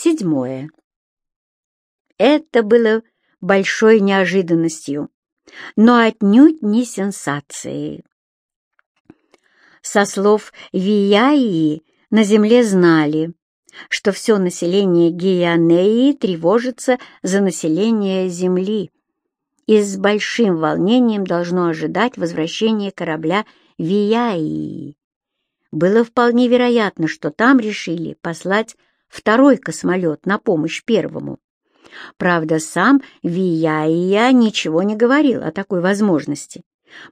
Седьмое. Это было большой неожиданностью, но отнюдь не сенсацией. Со слов Вияи на земле знали, что все население Гианеи тревожится за население Земли и с большим волнением должно ожидать возвращения корабля Вияи. Было вполне вероятно, что там решили послать второй космолет на помощь первому. Правда, сам Вияия ничего не говорил о такой возможности,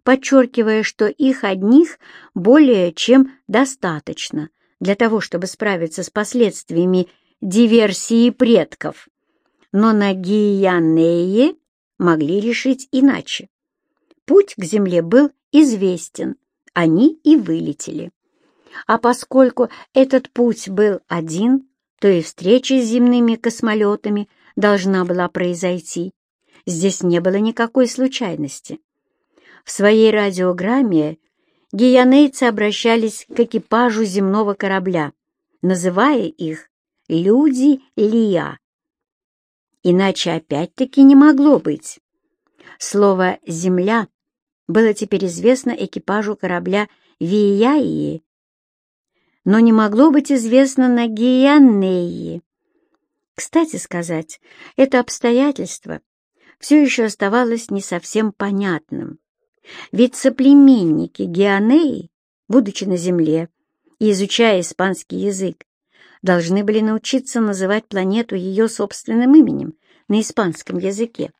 подчеркивая, что их одних более чем достаточно для того, чтобы справиться с последствиями диверсии предков. Но на Гиянее могли решить иначе. Путь к Земле был известен, они и вылетели. А поскольку этот путь был один, то и встреча с земными космолетами должна была произойти. Здесь не было никакой случайности. В своей радиограмме гиянейцы обращались к экипажу земного корабля, называя их «люди Лия». Иначе опять-таки не могло быть. Слово «земля» было теперь известно экипажу корабля Вияи, но не могло быть известно на Гиянеи. Кстати сказать, это обстоятельство все еще оставалось не совсем понятным. Ведь соплеменники Геонеи, будучи на земле и изучая испанский язык, должны были научиться называть планету ее собственным именем на испанском языке.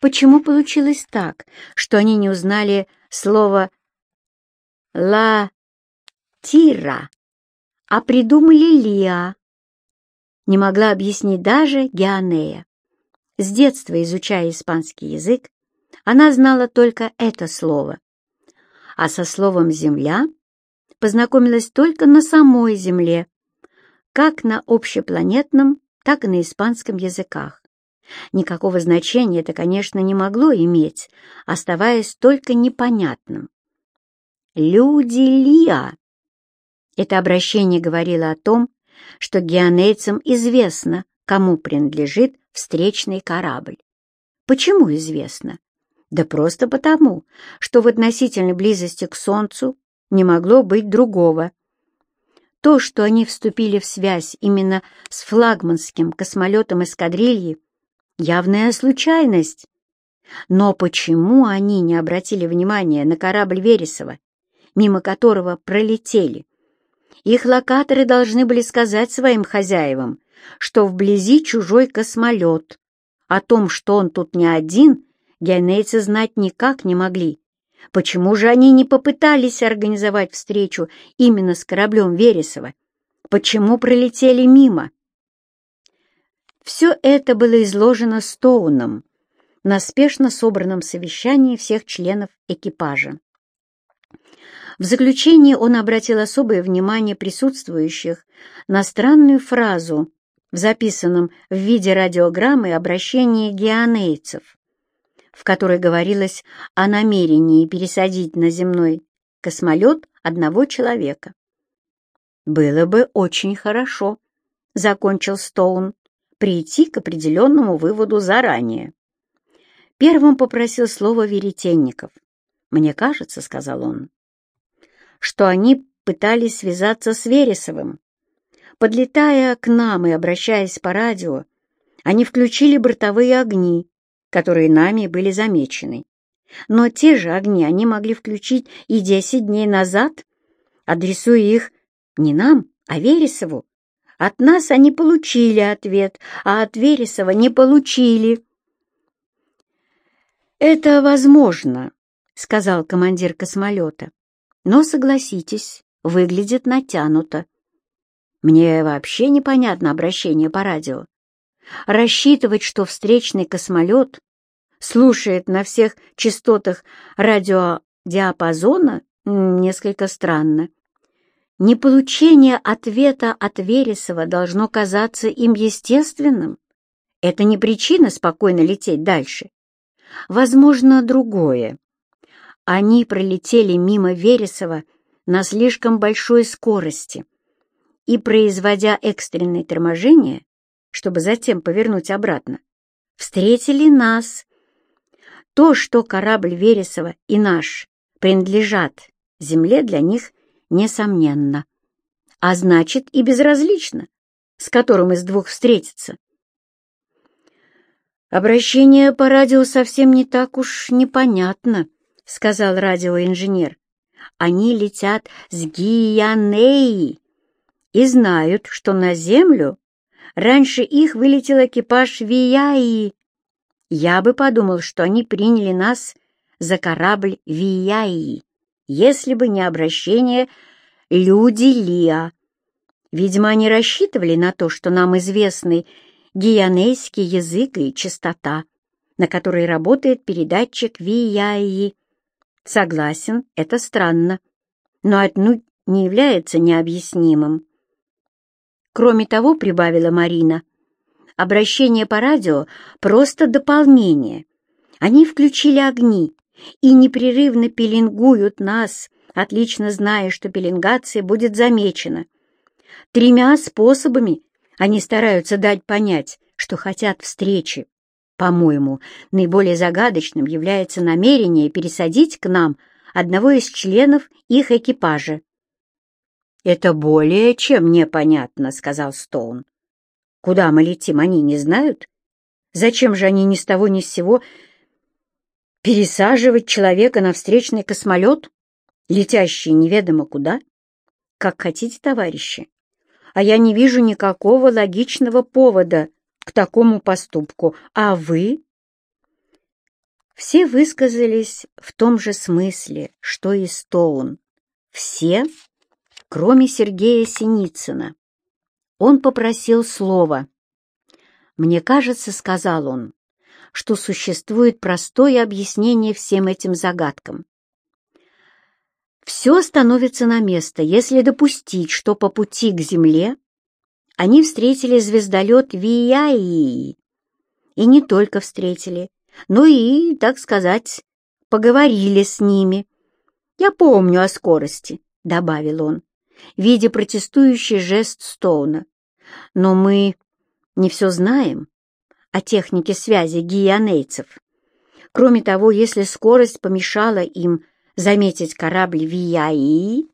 Почему получилось так, что они не узнали слово «ла Тира, а придумали Лиа? Не могла объяснить даже Геонея. С детства, изучая испанский язык, она знала только это слово, а со словом «земля» познакомилась только на самой Земле, как на общепланетном, так и на испанском языках. Никакого значения это, конечно, не могло иметь, оставаясь только непонятным. «Люди Лиа!» Это обращение говорило о том, что геонейцам известно, кому принадлежит встречный корабль. Почему известно? Да просто потому, что в относительной близости к Солнцу не могло быть другого. То, что они вступили в связь именно с флагманским космолетом эскадрильи, явная случайность. Но почему они не обратили внимания на корабль Вересова, мимо которого пролетели? Их локаторы должны были сказать своим хозяевам, что вблизи чужой космолет. О том, что он тут не один, генейцы знать никак не могли. Почему же они не попытались организовать встречу именно с кораблем Вересова? Почему пролетели мимо? Все это было изложено Стоуном на спешно собранном совещании всех членов экипажа. В заключение он обратил особое внимание присутствующих на странную фразу в записанном в виде радиограммы обращении геонейцев, в которой говорилось о намерении пересадить на земной космолет одного человека. «Было бы очень хорошо», — закончил Стоун, «прийти к определенному выводу заранее». Первым попросил слово Веретенников. «Мне кажется», — сказал он, что они пытались связаться с Вересовым. Подлетая к нам и обращаясь по радио, они включили бортовые огни, которые нами были замечены. Но те же огни они могли включить и десять дней назад, адресуя их не нам, а Вересову. От нас они получили ответ, а от Вересова не получили. «Это возможно», — сказал командир космолета. Но, согласитесь, выглядит натянуто. Мне вообще непонятно обращение по радио. Рассчитывать, что встречный космолет слушает на всех частотах радиодиапазона, несколько странно. Неполучение ответа от Вересова должно казаться им естественным. Это не причина спокойно лететь дальше. Возможно, другое. Они пролетели мимо Вересова на слишком большой скорости и, производя экстренное торможение, чтобы затем повернуть обратно, встретили нас. То, что корабль Вересова и наш принадлежат Земле, для них несомненно. А значит, и безразлично, с которым из двух встретиться. «Обращение по радио совсем не так уж непонятно», — сказал радиоинженер. «Они летят с Гиянеи и знают, что на Землю раньше их вылетел экипаж Вияи. Я бы подумал, что они приняли нас за корабль Вияи, если бы не обращение «Люди Лиа». Видимо, они рассчитывали на то, что нам известный гианейский язык и частота, на которой работает передатчик Вияи. Согласен, это странно, но отнюдь не является необъяснимым. Кроме того, прибавила Марина, обращение по радио — просто дополнение. Они включили огни и непрерывно пеленгуют нас, отлично зная, что пеленгация будет замечена. Тремя способами они стараются дать понять, что хотят встречи. По-моему, наиболее загадочным является намерение пересадить к нам одного из членов их экипажа. «Это более чем непонятно», — сказал Стоун. «Куда мы летим, они не знают? Зачем же они ни с того ни с сего пересаживать человека на встречный космолет, летящий неведомо куда? Как хотите, товарищи. А я не вижу никакого логичного повода к такому поступку. А вы?» Все высказались в том же смысле, что и Стоун. Все кроме Сергея Синицына. Он попросил слова. «Мне кажется, — сказал он, — что существует простое объяснение всем этим загадкам. Все становится на место, если допустить, что по пути к Земле они встретили звездолет Вияи. И не только встретили, но и, так сказать, поговорили с ними. «Я помню о скорости», — добавил он видя протестующий жест Стоуна. «Но мы не все знаем о технике связи гианейцев. Кроме того, если скорость помешала им заметить корабль Вияи,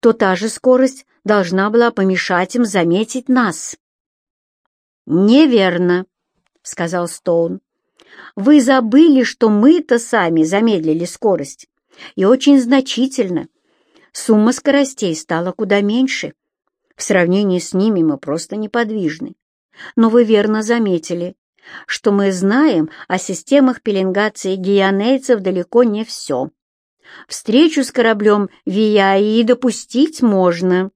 то та же скорость должна была помешать им заметить нас». «Неверно», — сказал Стоун. «Вы забыли, что мы-то сами замедлили скорость, и очень значительно, сумма скоростей стала куда меньше. В сравнении с ними мы просто неподвижны. Но вы верно заметили, что мы знаем о системах пеленгации гианейцев далеко не все. Встречу с кораблем Вияи допустить можно.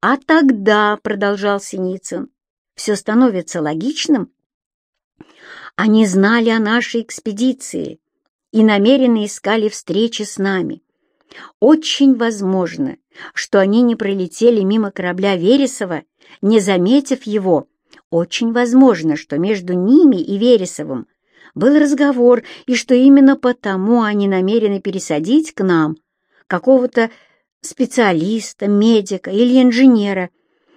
А тогда, — продолжал Синицын, — все становится логичным. Они знали о нашей экспедиции и намеренно искали встречи с нами. Очень возможно, что они не пролетели мимо корабля Вересова, не заметив его. Очень возможно, что между ними и Вересовым был разговор, и что именно потому они намерены пересадить к нам какого-то специалиста, медика или инженера,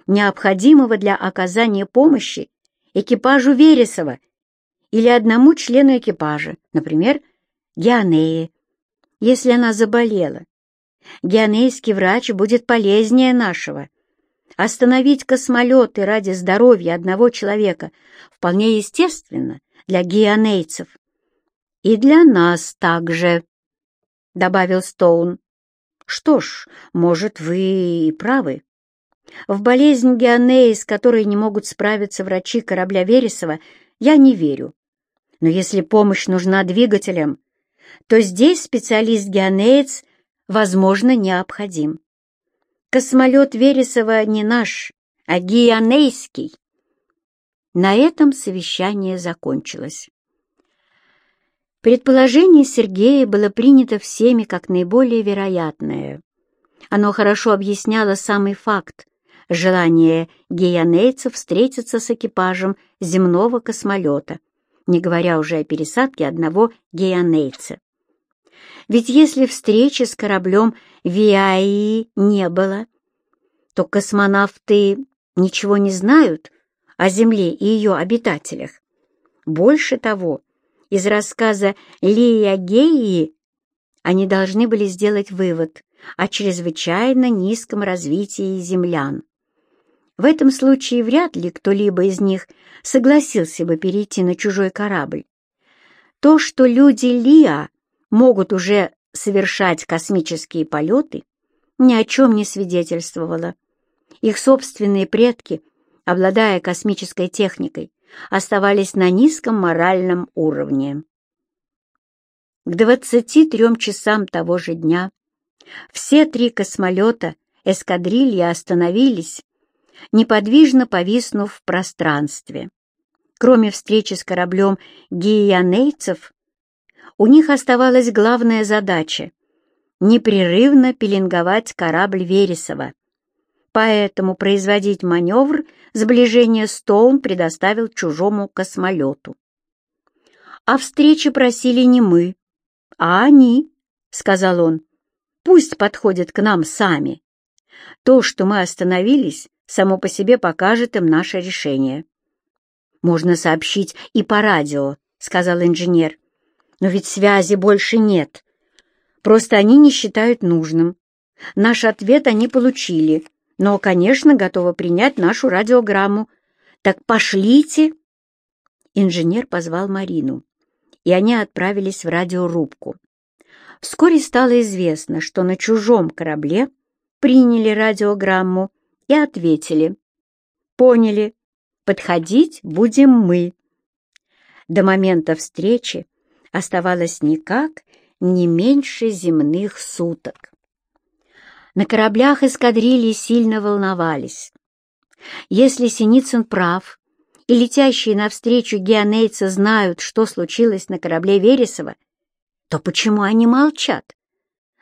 необходимого для оказания помощи экипажу Вересова или одному члену экипажа, например, Дианее, если она заболела. Геонейский врач будет полезнее нашего. Остановить космолеты ради здоровья одного человека вполне естественно для геонейцев. И для нас также, — добавил Стоун. Что ж, может, вы и правы. В болезнь Геонеи, с которой не могут справиться врачи корабля Вересова, я не верю. Но если помощь нужна двигателям, то здесь специалист-геонеец, возможно, необходим. Космолет Вересова не наш, а гианейский. На этом совещание закончилось. Предположение Сергея было принято всеми как наиболее вероятное. Оно хорошо объясняло самый факт — желание геянейцев встретиться с экипажем земного космолета, не говоря уже о пересадке одного геянейца. Ведь если встречи с кораблем Виаи не было, то космонавты ничего не знают о Земле и ее обитателях. Больше того, из рассказа Лия Геи они должны были сделать вывод о чрезвычайно низком развитии землян. В этом случае вряд ли кто-либо из них согласился бы перейти на чужой корабль. То, что люди Лиа могут уже совершать космические полеты, ни о чем не свидетельствовало. Их собственные предки, обладая космической техникой, оставались на низком моральном уровне. К 23 часам того же дня все три космолета эскадрильи остановились, неподвижно повиснув в пространстве. Кроме встречи с кораблем гиянейцев, у них оставалась главная задача — непрерывно пеленговать корабль Вересова. Поэтому производить маневр сближения Стоун предоставил чужому космолету. О встрече просили не мы, а они, — сказал он. Пусть подходят к нам сами. То, что мы остановились, само по себе покажет им наше решение. «Можно сообщить и по радио», — сказал инженер. «Но ведь связи больше нет. Просто они не считают нужным. Наш ответ они получили, но, конечно, готовы принять нашу радиограмму. Так пошлите!» Инженер позвал Марину, и они отправились в радиорубку. Вскоре стало известно, что на чужом корабле приняли радиограмму и ответили. «Поняли, подходить будем мы». До момента встречи оставалось никак не меньше земных суток. На кораблях эскадрильи сильно волновались. Если Синицын прав, и летящие навстречу геонейцы знают, что случилось на корабле Вересова, то почему они молчат?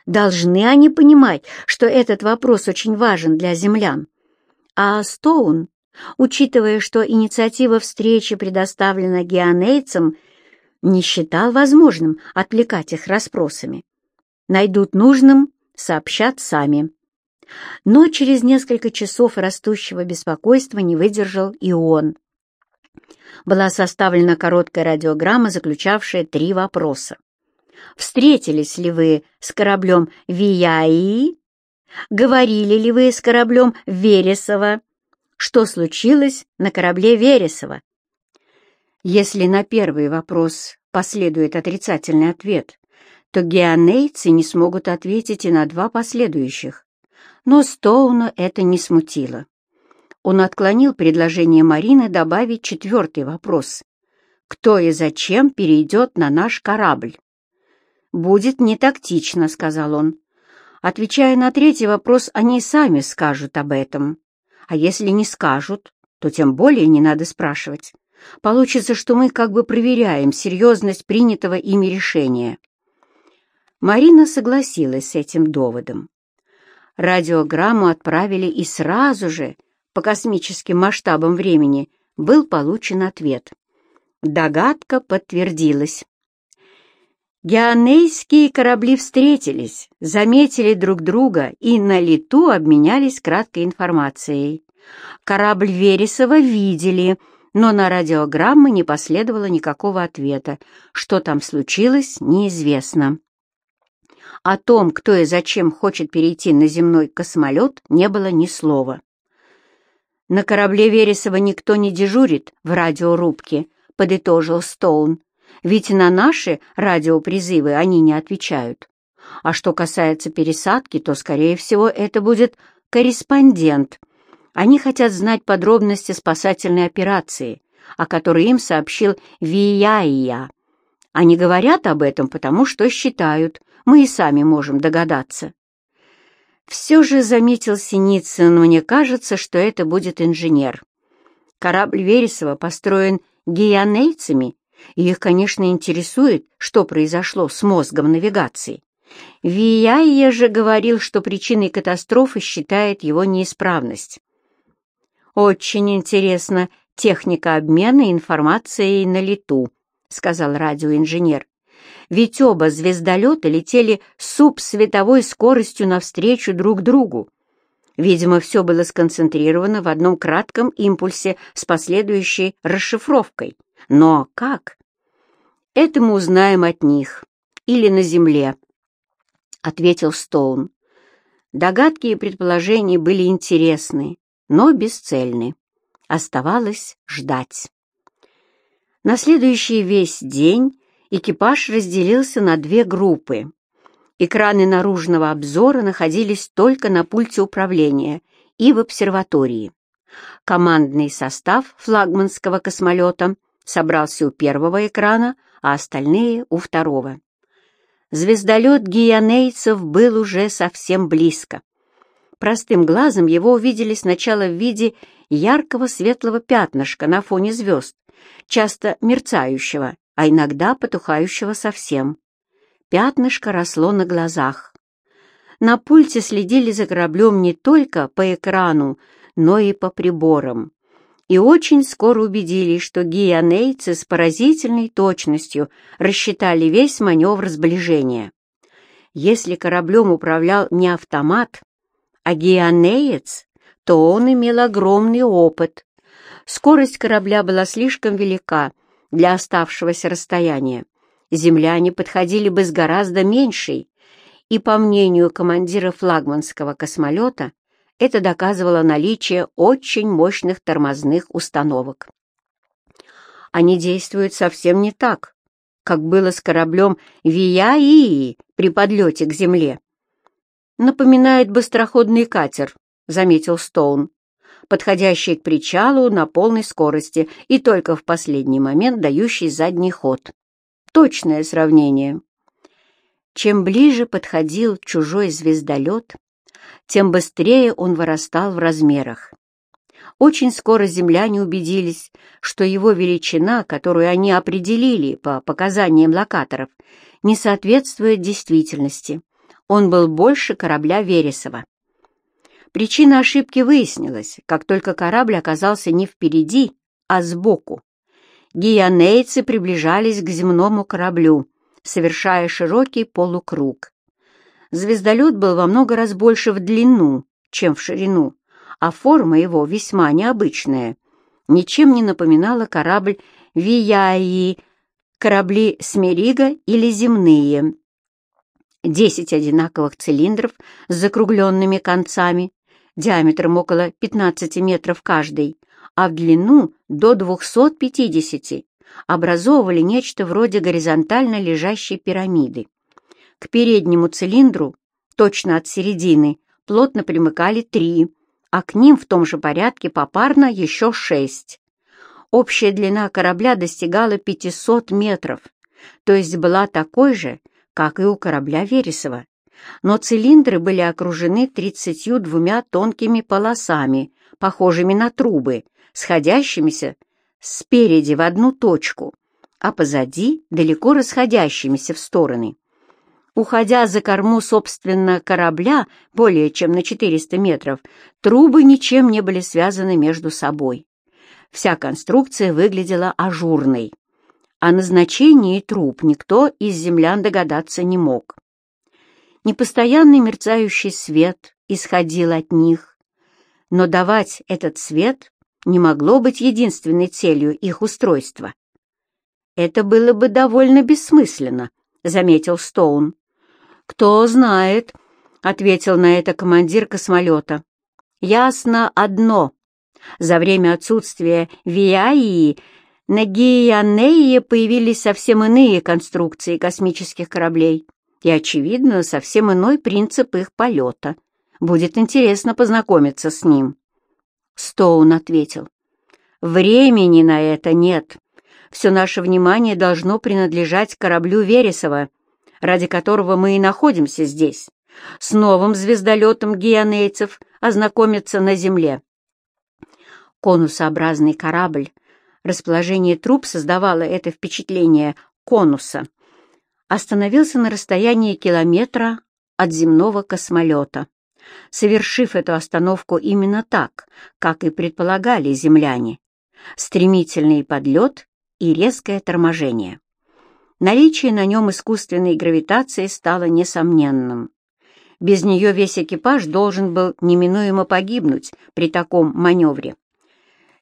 Должны они понимать, что этот вопрос очень важен для землян. А Стоун, учитывая, что инициатива встречи предоставлена геонейцам, не считал возможным отвлекать их расспросами. Найдут нужным, сообщат сами. Но через несколько часов растущего беспокойства не выдержал и он. Была составлена короткая радиограмма, заключавшая три вопроса. Встретились ли вы с кораблем Вияи? Говорили ли вы с кораблем Вересова? Что случилось на корабле Вересова? Если на первый вопрос последует отрицательный ответ, то геонейцы не смогут ответить и на два последующих. Но Стоуна это не смутило. Он отклонил предложение Марины добавить четвертый вопрос. Кто и зачем перейдет на наш корабль? «Будет не тактично», — сказал он. Отвечая на третий вопрос, они сами скажут об этом. А если не скажут, то тем более не надо спрашивать. Получится, что мы как бы проверяем серьезность принятого ими решения. Марина согласилась с этим доводом. Радиограмму отправили и сразу же, по космическим масштабам времени, был получен ответ. Догадка подтвердилась. Геонейские корабли встретились, заметили друг друга и на лету обменялись краткой информацией. Корабль Вересова видели, но на радиограммы не последовало никакого ответа. Что там случилось, неизвестно. О том, кто и зачем хочет перейти на земной космолет, не было ни слова. «На корабле Вересова никто не дежурит в радиорубке», — подытожил Стоун ведь на наши радиопризывы они не отвечают. А что касается пересадки, то, скорее всего, это будет корреспондент. Они хотят знать подробности спасательной операции, о которой им сообщил Вияия. Они говорят об этом, потому что считают, мы и сами можем догадаться. Все же заметил Синицын, мне кажется, что это будет инженер. Корабль Вересова построен гианейцами и их, конечно, интересует, что произошло с мозгом навигации. Вияйя же говорил, что причиной катастрофы считает его неисправность. «Очень интересно техника обмена информацией на лету», — сказал радиоинженер. «Ведь оба звездолета летели субсветовой скоростью навстречу друг другу. Видимо, все было сконцентрировано в одном кратком импульсе с последующей расшифровкой. Но как? Это мы узнаем от них. Или на Земле, — ответил Стоун. Догадки и предположения были интересны, но бесцельны. Оставалось ждать. На следующий весь день экипаж разделился на две группы. Экраны наружного обзора находились только на пульте управления и в обсерватории. Командный состав флагманского космолета собрался у первого экрана, а остальные — у второго. Звездолет гианейцев был уже совсем близко. Простым глазом его увидели сначала в виде яркого светлого пятнышка на фоне звезд, часто мерцающего, а иногда потухающего совсем. Пятнышко росло на глазах. На пульте следили за кораблем не только по экрану, но и по приборам. И очень скоро убедились, что гианейцы с поразительной точностью рассчитали весь маневр сближения. Если кораблем управлял не автомат, а гианеец, то он имел огромный опыт. Скорость корабля была слишком велика для оставшегося расстояния земляне подходили бы с гораздо меньшей, и, по мнению командира флагманского космолета, это доказывало наличие очень мощных тормозных установок. Они действуют совсем не так, как было с кораблем Вияи при подлете к Земле. «Напоминает быстроходный катер», — заметил Стоун, подходящий к причалу на полной скорости и только в последний момент дающий задний ход. Точное сравнение. Чем ближе подходил чужой звездолет, тем быстрее он вырастал в размерах. Очень скоро земляне убедились, что его величина, которую они определили по показаниям локаторов, не соответствует действительности. Он был больше корабля Вересова. Причина ошибки выяснилась, как только корабль оказался не впереди, а сбоку гианейцы приближались к земному кораблю, совершая широкий полукруг. Звездолет был во много раз больше в длину, чем в ширину, а форма его весьма необычная. Ничем не напоминала корабль Вияи, корабли Смерига или земные. Десять одинаковых цилиндров с закругленными концами, диаметром около 15 метров каждый, а в длину до 250, образовывали нечто вроде горизонтально лежащей пирамиды. К переднему цилиндру, точно от середины, плотно примыкали три, а к ним в том же порядке попарно еще шесть. Общая длина корабля достигала 500 метров, то есть была такой же, как и у корабля Вересова. Но цилиндры были окружены 32 тонкими полосами, похожими на трубы, сходящимися спереди в одну точку, а позади далеко расходящимися в стороны. Уходя за корму, собственно, корабля более чем на 400 метров, трубы ничем не были связаны между собой. Вся конструкция выглядела ажурной. О назначении труб никто из землян догадаться не мог. Непостоянный мерцающий свет исходил от них, но давать этот свет не могло быть единственной целью их устройства. «Это было бы довольно бессмысленно», — заметил Стоун. «Кто знает», — ответил на это командир космолета. «Ясно одно. За время отсутствия Виаи на Гианее появились совсем иные конструкции космических кораблей и, очевидно, совсем иной принцип их полета. Будет интересно познакомиться с ним». Стоун ответил. «Времени на это нет. Все наше внимание должно принадлежать кораблю Вересова, ради которого мы и находимся здесь, с новым звездолетом гианейцев ознакомиться на Земле». Конусообразный корабль, расположение труб создавало это впечатление конуса, остановился на расстоянии километра от земного космолета совершив эту остановку именно так, как и предполагали земляне. Стремительный подлет и резкое торможение. Наличие на нем искусственной гравитации стало несомненным. Без нее весь экипаж должен был неминуемо погибнуть при таком маневре.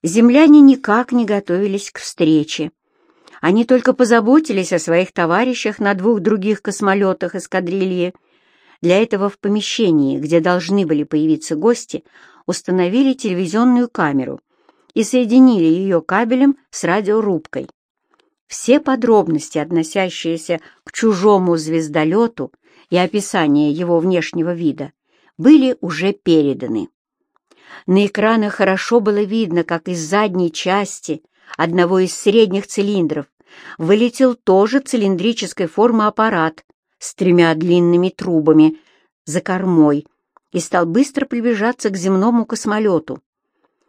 Земляне никак не готовились к встрече. Они только позаботились о своих товарищах на двух других космолетах эскадрильи. Для этого в помещении, где должны были появиться гости, установили телевизионную камеру и соединили ее кабелем с радиорубкой. Все подробности, относящиеся к чужому звездолету и описание его внешнего вида, были уже переданы. На экранах хорошо было видно, как из задней части одного из средних цилиндров вылетел тоже цилиндрической формы аппарат с тремя длинными трубами за кормой и стал быстро приближаться к земному космолету.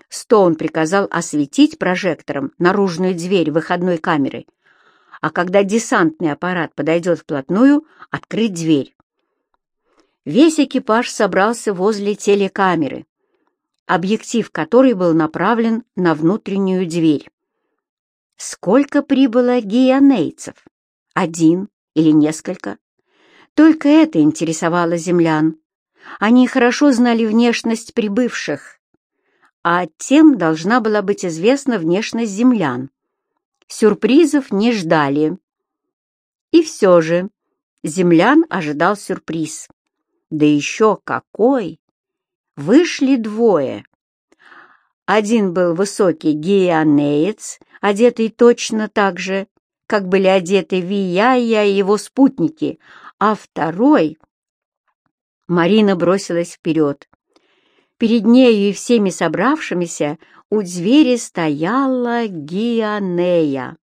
Стоун приказал осветить прожектором наружную дверь выходной камеры, а когда десантный аппарат подойдет вплотную, открыть дверь. Весь экипаж собрался возле телекамеры, объектив которой был направлен на внутреннюю дверь. Сколько прибыло гианейцев? Один или несколько? Только это интересовало землян. Они хорошо знали внешность прибывших, а тем должна была быть известна внешность землян. Сюрпризов не ждали. И все же землян ожидал сюрприз. Да еще какой! Вышли двое. Один был высокий гианеец, одетый точно так же, как были одеты Вияя и его спутники, а второй... Марина бросилась вперед. Перед нею и всеми собравшимися у двери стояла Гианея.